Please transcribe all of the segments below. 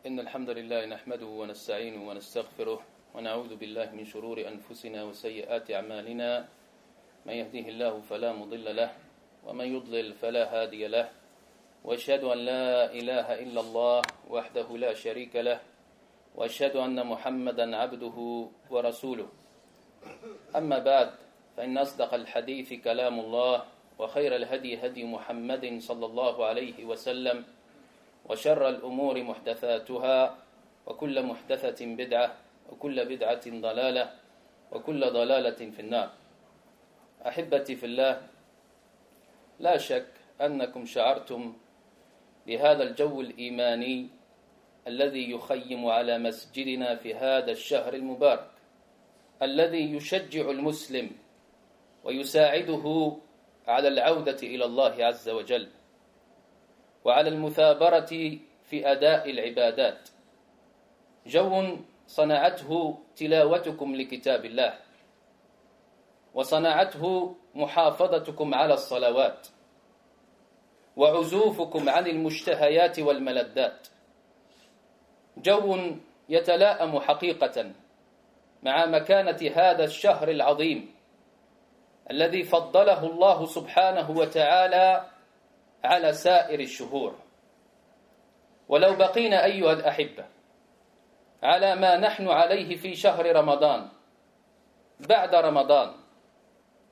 إن الحمد لله نحمده ونستعينه ونستغفره ونعوذ بالله من شرور أنفسنا وسيئات أعمالنا. من يهديه الله فلا مضل له ومن يضلل فلا هادي له. وأشهد أن لا إله إلا الله وحده لا شريك له وأشهد أن محمدا عبده ورسوله. أما بعد فإن أصدق الحديث كلام الله وخير الهدي هدي محمد صلى الله عليه وسلم وشر الأمور محدثاتها وكل محدثة بدعة وكل بدعة ضلالة وكل ضلالة في النار. أحبتي في الله لا شك أنكم شعرتم بهذا الجو الإيماني الذي يخيم على مسجدنا في هذا الشهر المبارك الذي يشجع المسلم ويساعده على العودة إلى الله عز وجل. وعلى المثابرة في أداء العبادات. جو صنعته تلاوتكم لكتاب الله وصنعته محافظتكم على الصلوات وعزوفكم عن المشتهيات والملذات. جو يتلاءم حقيقة مع مكانة هذا الشهر العظيم الذي فضله الله سبحانه وتعالى على سائر الشهور. ولو بقينا أيها الأحبة على ما نحن عليه في شهر رمضان بعد رمضان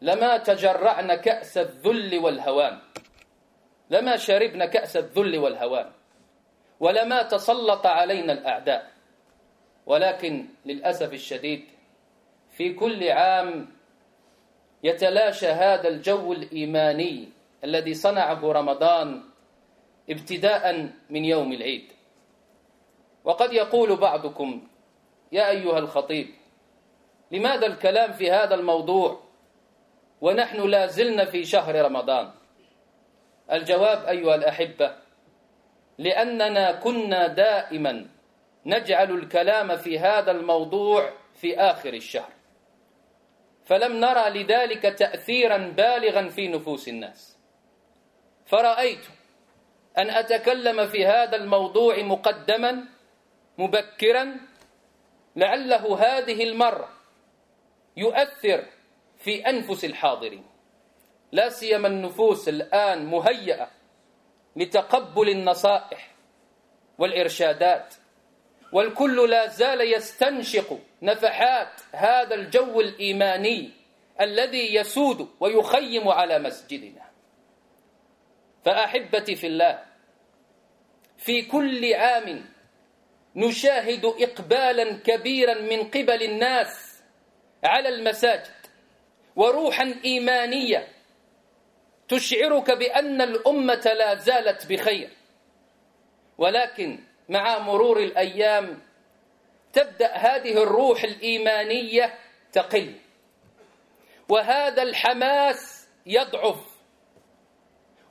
لما تجرعنا كأس الذل والهوان لما شربنا كأس الذل والهوان ولما تسلط علينا الأعداء ولكن للأسف الشديد في كل عام يتلاشى هذا الجو الإيماني الذي صنعه رمضان ابتداء من يوم العيد. وقد يقول بعضكم يا أيها الخطيب لماذا الكلام في هذا الموضوع ونحن لا زلنا في شهر رمضان؟ الجواب أيها الأحبة لأننا كنا دائما نجعل الكلام في هذا الموضوع في آخر الشهر. فلم نرى لذلك تأثيرا بالغا في نفوس الناس. فرأيت أن أتكلم في هذا الموضوع مقدما مبكرا لعله هذه المرة يؤثر في أنفس الحاضرين. لا سيما النفوس الآن مهيئة لتقبل النصائح والإرشادات والكل لا زال يستنشق نفحات هذا الجو الإيماني الذي يسود ويخيم على مسجدنا. فأحبتي في الله. في كل عام نشاهد إقبالا كبيرا من قبل الناس على المساجد وروحا إيمانية تشعرك بأن الأمة لا زالت بخير. ولكن مع مرور الأيام تبدأ هذه الروح الإيمانية تقل وهذا الحماس يضعف.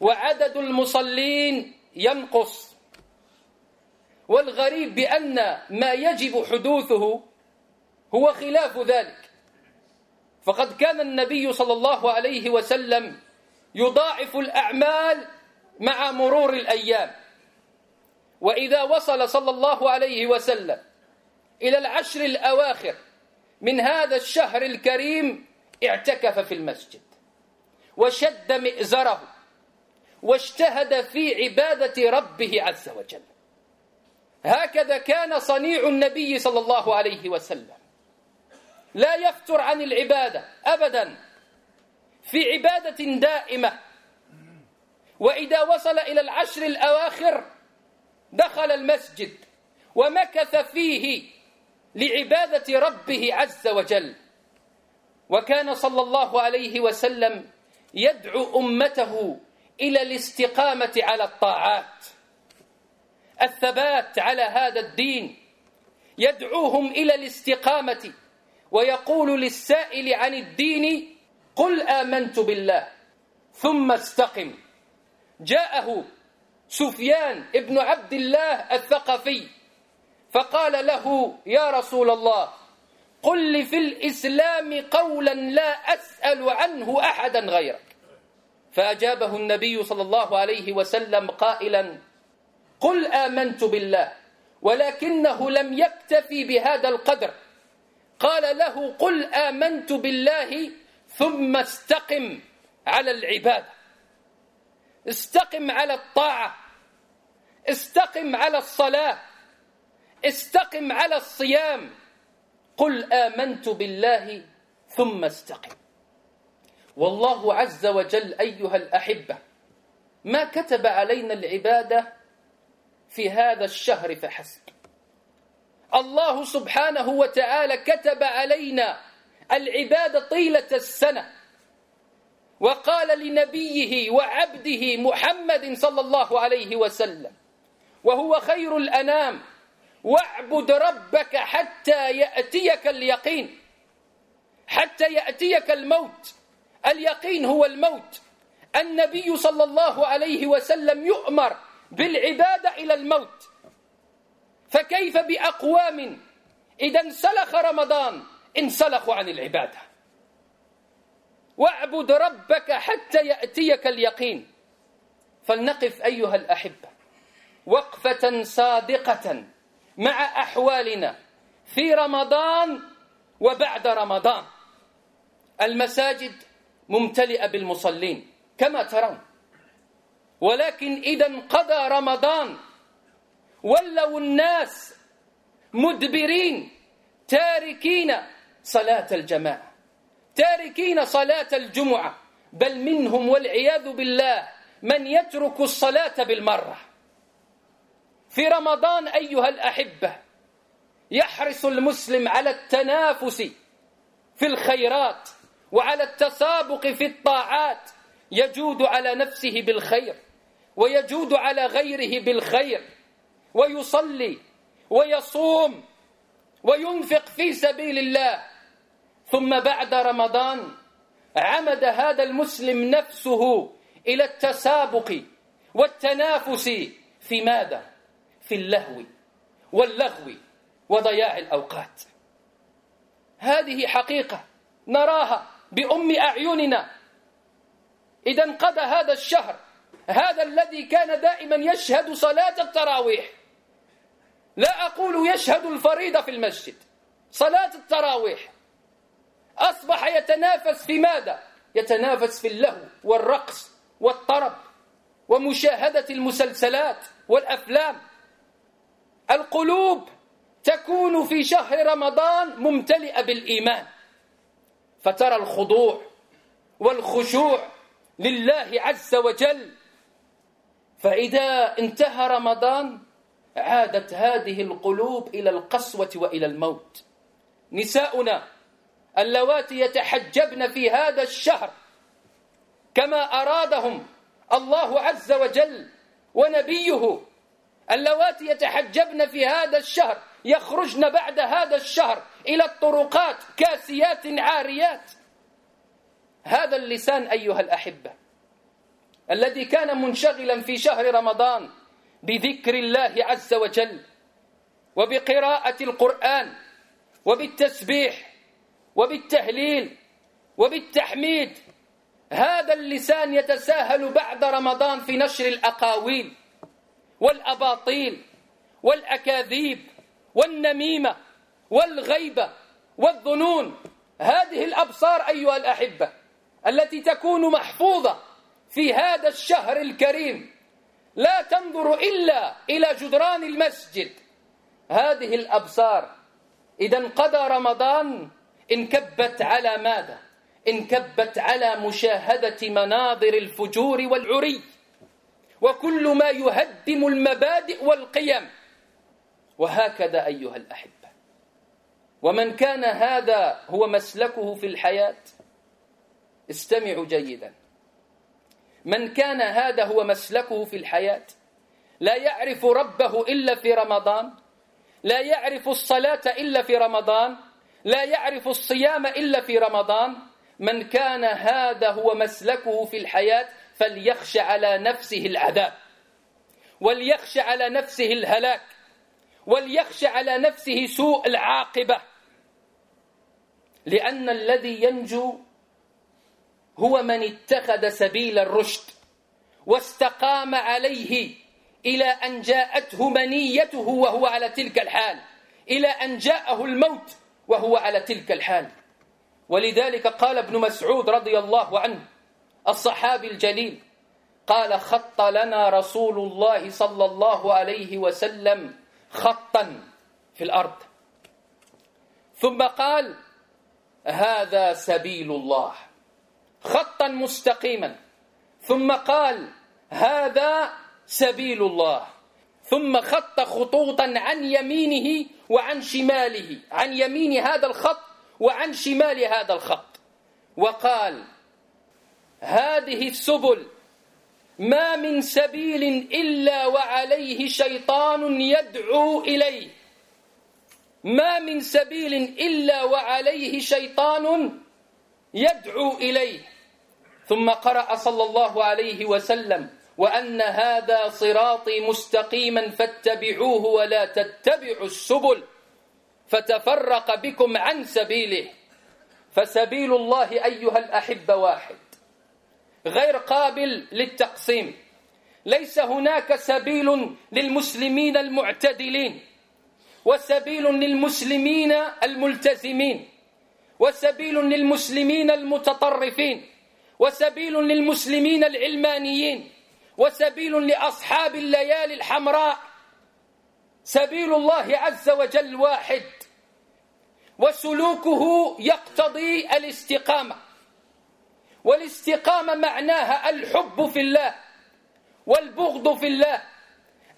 وعدد المصلين ينقص. والغريب بأن ما يجب حدوثه هو خلاف ذلك. فقد كان النبي صلى الله عليه وسلم يضاعف الأعمال مع مرور الأيام. وإذا وصل صلى الله عليه وسلم إلى العشر الأواخر من هذا الشهر الكريم اعتكف في المسجد وشد مئزره. واجتهد في عبادة ربه عز وجل. هكذا كان صنيع النبي صلى الله عليه وسلم. لا يفتر عن العبادة أبدا. في عبادة دائمة. وإذا وصل إلى العشر الأواخر دخل المسجد ومكث فيه لعبادة ربه عز وجل. وكان صلى الله عليه وسلم يدعو أمته إلى الاستقامة على الطاعات. الثبات على هذا الدين يدعوهم إلى الاستقامة ويقول للسائل عن الدين قل آمنت بالله ثم استقم. جاءه سفيان ابن عبد الله الثقفي فقال له يا رسول الله قل لي في الإسلام قولا لا أسأل عنه أحدا غيرك فأجابه النبي صلى الله عليه وسلم قائلا قل آمنت بالله ولكنه لم يكتفي بهذا القدر. قال له قل آمنت بالله ثم استقم على العبادة استقم على الطاعة استقم على الصلاة استقم على الصيام قل آمنت بالله ثم استقم. والله عز وجل أيها الأحبة ما كتب علينا العبادة في هذا الشهر فحسب. الله سبحانه وتعالى كتب علينا العبادة طيلة السنة وقال لنبيه وعبده محمد صلى الله عليه وسلم وهو خير الأنام واعبد ربك حتى يأتيك اليقين حتى يأتيك الموت اليقين هو الموت. النبي صلى الله عليه وسلم يؤمر بالعبادة إلى الموت. فكيف بأقوام؟ إذا انسلخ رمضان انسلخوا عن العبادة. واعبد ربك حتى يأتيك اليقين. فلنقف أيها الأحبة. وقفة صادقة مع أحوالنا في رمضان وبعد رمضان. المساجد ممتلئة بالمصلين كما ترون. ولكن إذا انقضى رمضان ولوا الناس مدبرين تاركين صلاة الجماعة تاركين صلاة الجمعة بل منهم والعياذ بالله من يترك الصلاة بالمرة. في رمضان أيها الأحبة يحرص المسلم على التنافس في الخيرات وعلى التسابق في الطاعات يجود على نفسه بالخير ويجود على غيره بالخير ويصلي ويصوم وينفق في سبيل الله. ثم بعد رمضان عمد هذا المسلم نفسه إلى التسابق والتنافس في ماذا؟ في اللهو واللغو وضياع الأوقات. هذه حقيقة نراها. بأم أعيننا. إذا انقضى هذا الشهر هذا الذي كان دائما يشهد صلاة التراويح. لا أقول يشهد الفريضة في المسجد صلاة التراويح. أصبح يتنافس في ماذا؟ يتنافس في اللهو والرقص والطرب ومشاهدة المسلسلات والأفلام. القلوب تكون في شهر رمضان ممتلئة بالإيمان. فترى الخضوع والخشوع لله عز وجل. فإذا انتهى رمضان عادت هذه القلوب إلى القسوة وإلى الموت. نساؤنا اللواتي يتحجبن في هذا الشهر كما أرادهم الله عز وجل ونبيه اللواتي يتحجبن في هذا الشهر يخرجن بعد هذا الشهر إلى الطرقات كاسيات عاريات. هذا اللسان أيها الأحبة الذي كان منشغلا في شهر رمضان بذكر الله عز وجل وبقراءة القرآن وبالتسبيح وبالتهليل وبالتحميد هذا اللسان يتساهل بعد رمضان في نشر الأقاويل. والأباطيل والأكاذيب والنميمة والغيبة والظنون. هذه الأبصار أيها الأحبة التي تكون محفوظة في هذا الشهر الكريم لا تنظر إلا إلى جدران المسجد. هذه الأبصار إذا انقضى رمضان انكبت على ماذا؟ انكبت على مشاهدة مناظر الفجور والعري. وكل ما يهدم المبادئ والقيم. وهكذا أيها الأحبة. ومن كان هذا هو مسلكه في الحياة استمعوا جيدا. من كان هذا هو مسلكه في الحياة لا يعرف ربه إلا في رمضان لا يعرف الصلاة إلا في رمضان لا يعرف الصيام إلا في رمضان من كان هذا هو مسلكه في الحياة فليخش على نفسه العذاب وليخش على نفسه الهلاك وليخش على نفسه سوء العاقبة لأن الذي ينجو هو من اتخذ سبيل الرشد واستقام عليه إلى أن جاءته منيته وهو على تلك الحال إلى أن جاءه الموت وهو على تلك الحال. ولذلك قال ابن مسعود رضي الله عنه الصحابي الجليل قال خط لنا رسول الله صلى الله عليه وسلم خطا في الأرض. ثم قال هذا سبيل الله. خطا مستقيما. ثم قال هذا سبيل الله. ثم خط خطوطا عن يمينه وعن شماله. عن يمين هذا الخط وعن شمال هذا الخط. وقال هذه السبل ما من سبيل إلا وعليه شيطان يدعو إليه. ما من سبيل إلا وعليه شيطان يدعو إليه. ثم قرأ صلى الله عليه وسلم وأن هذا صراطي مستقيما فاتبعوه ولا تتبعوا السبل فتفرق بكم عن سبيله. فسبيل الله أيها الأحب واحد. غير قابل للتقسيم. ليس هناك سبيل للمسلمين المعتدلين وسبيل للمسلمين الملتزمين وسبيل للمسلمين المتطرفين وسبيل للمسلمين العلمانيين وسبيل لأصحاب الليالي الحمراء. سبيل الله عز وجل واحد وسلوكه يقتضي الاستقامة. والاستقامة معناها الحب في الله والبغض في الله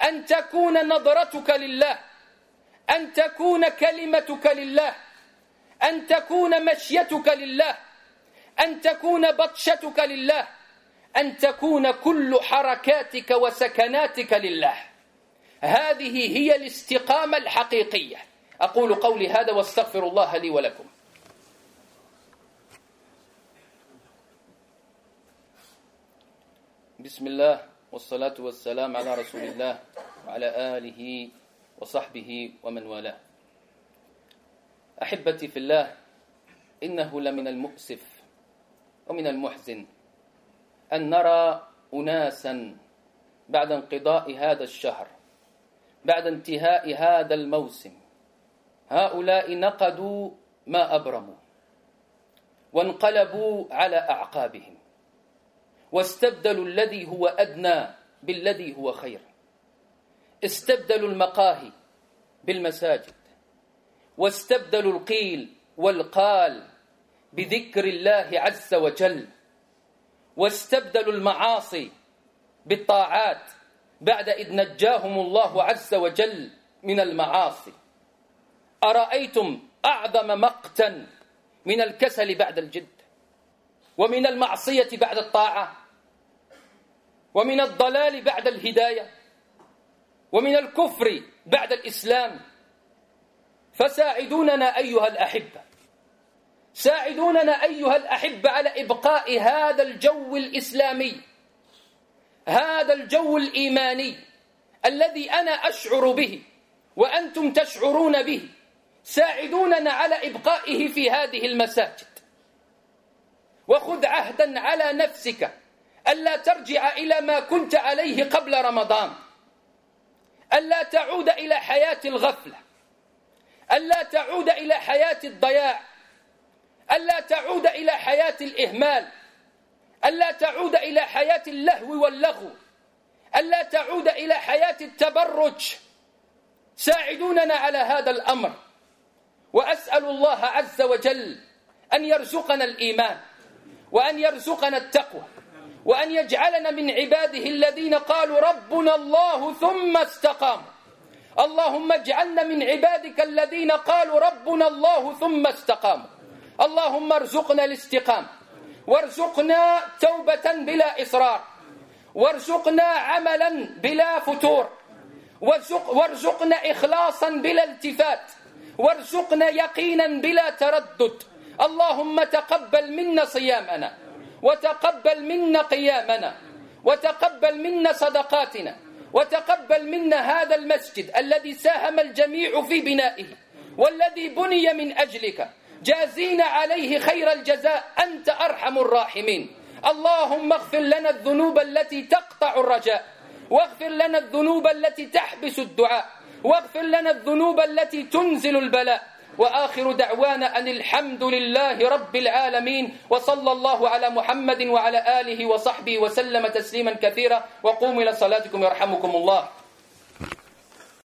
أن تكون نظرتك لله أن تكون كلمتك لله أن تكون مشيتك لله أن تكون بطشتك لله أن تكون كل حركاتك وسكناتك لله. هذه هي الاستقامة الحقيقية. أقول قولي هذا واستغفر الله لي ولكم. بسم الله والصلاة والسلام على رسول الله وعلى آله وصحبه ومن والاه. أحبتي في الله إنه لمن المؤسف ومن المحزن أن نرى أناسا بعد انقضاء هذا الشهر بعد انتهاء هذا الموسم هؤلاء نقدوا ما أبرموا وانقلبوا على أعقابهم. واستبدلوا الذي هو أدنى بالذي هو خير. استبدلوا المقاهي بالمساجد. واستبدلوا القيل والقال بذكر الله عز وجل. واستبدلوا المعاصي بالطاعات بعد إذ نجاهم الله عز وجل من المعاصي. أرأيتم أعظم مقتا من الكسل بعد الجد ومن المعصية بعد الطاعة؟ ومن الضلال بعد الهداية ومن الكفر بعد الإسلام. فساعدوننا أيها الأحبة ساعدوننا أيها الأحبة على إبقاء هذا الجو الإسلامي هذا الجو الإيماني الذي أنا أشعر به وأنتم تشعرون به ساعدوننا على إبقائه في هذه المساجد. وخذ عهدا على نفسك ألا ترجع إلى ما كنت عليه قبل رمضان. ألا تعود إلى حياة الغفلة. ألا تعود إلى حياة الضياع. ألا تعود إلى حياة الإهمال. ألا تعود إلى حياة اللهو واللغو. ألا تعود إلى حياة التبرج. ساعدوننا على هذا الأمر. وأسأل الله عز وجل أن يرزقنا الإيمان وأن يرزقنا التقوى. وأن يجعلنا من عباده الذين قالوا ربنا الله ثم استقاموا اللهم اجعلنا من عبادك الذين قالوا ربنا الله ثم استقاموا اللهم ارزقنا الاستقامة وارزقنا توبة بلا إصرار. وارزقنا عملا بلا فتور. وارزقنا إخلاصا بلا التفات. وارزقنا يقينا بلا تردد. اللهم تقبل منا صيامنا. وتقبل منا قيامنا وتقبل منا صدقاتنا وتقبل منا هذا المسجد الذي ساهم الجميع في بنائه والذي بني من أجلك. جازين عليه خير الجزاء أنت أرحم الراحمين. اللهم اغفر لنا الذنوب التي تقطع الرجاء واغفر لنا الذنوب التي تحبس الدعاء واغفر لنا الذنوب التي تنزل البلاء. وآخر دعوانا أن الحمد لله رب العالمين وصلى الله على محمد وعلى آله وصحبه وسلم تسليما كثيرا وقوموا إلى صلاتكم يرحمكم الله.